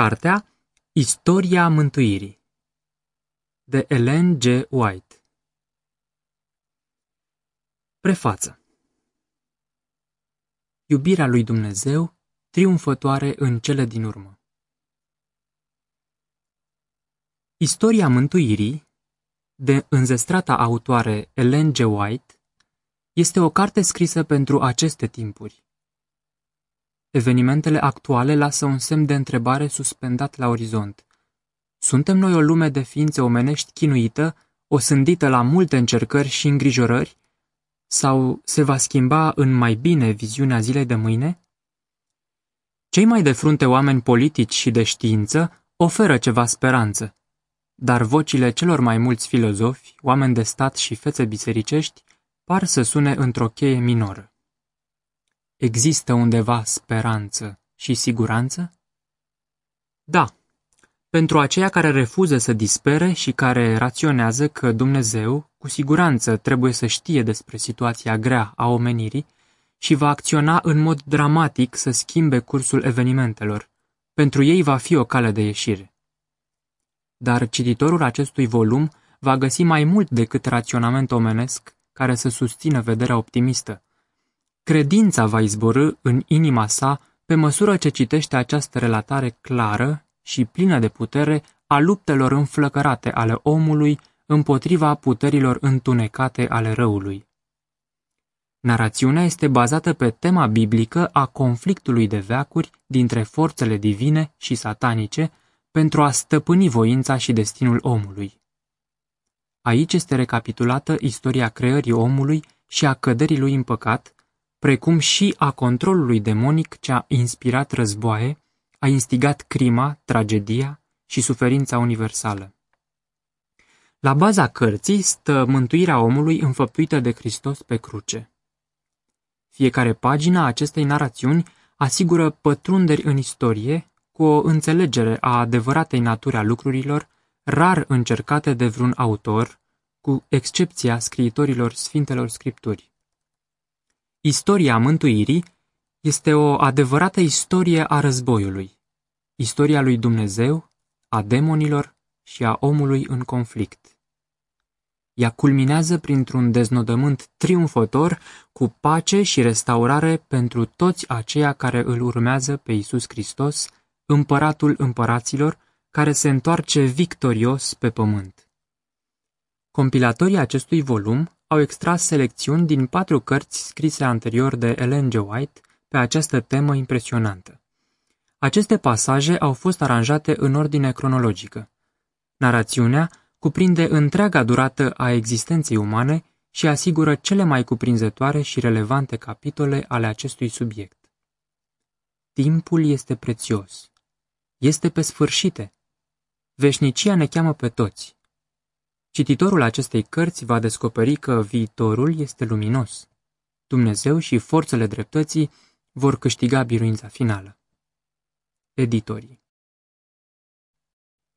Cartea Istoria Mântuirii de Ellen G. White Prefață Iubirea lui Dumnezeu triumfătoare în cele din urmă Istoria Mântuirii de înzestrata autoare Ellen G. White este o carte scrisă pentru aceste timpuri. Evenimentele actuale lasă un semn de întrebare suspendat la orizont. Suntem noi o lume de ființe omenești chinuită, osândită la multe încercări și îngrijorări? Sau se va schimba în mai bine viziunea zilei de mâine? Cei mai de frunte oameni politici și de știință oferă ceva speranță, dar vocile celor mai mulți filozofi, oameni de stat și fețe bisericești par să sune într-o cheie minoră. Există undeva speranță și siguranță? Da. Pentru aceia care refuză să dispere și care raționează că Dumnezeu, cu siguranță, trebuie să știe despre situația grea a omenirii și va acționa în mod dramatic să schimbe cursul evenimentelor. Pentru ei va fi o cale de ieșire. Dar cititorul acestui volum va găsi mai mult decât raționament omenesc care să susțină vederea optimistă. Credința va izborâ în inima sa pe măsură ce citește această relatare clară și plină de putere a luptelor înflăcărate ale omului împotriva puterilor întunecate ale răului. Narațiunea este bazată pe tema biblică a conflictului de veacuri dintre forțele divine și satanice pentru a stăpâni voința și destinul omului. Aici este recapitulată istoria creării omului și a căderii lui în păcat, precum și a controlului demonic ce a inspirat războaie, a instigat crima, tragedia și suferința universală. La baza cărții stă mântuirea omului înfăptuită de Hristos pe cruce. Fiecare pagină a acestei narațiuni asigură pătrunderi în istorie cu o înțelegere a adevăratei naturi a lucrurilor, rar încercate de vreun autor, cu excepția scriitorilor Sfintelor Scripturi. Istoria mântuirii este o adevărată istorie a războiului, istoria lui Dumnezeu, a demonilor și a omului în conflict. Ea culminează printr-un deznodământ triumfător cu pace și restaurare pentru toți aceia care îl urmează pe Isus Hristos, împăratul împăraților, care se întoarce victorios pe pământ. Compilatorii acestui volum au extras selecțiuni din patru cărți scrise anterior de Ellen G. White pe această temă impresionantă. Aceste pasaje au fost aranjate în ordine cronologică. Narațiunea cuprinde întreaga durată a existenței umane și asigură cele mai cuprinzătoare și relevante capitole ale acestui subiect. Timpul este prețios. Este pe sfârșite. Veșnicia ne cheamă pe toți. Cititorul acestei cărți va descoperi că viitorul este luminos. Dumnezeu și forțele dreptății vor câștiga biruința finală. Editorii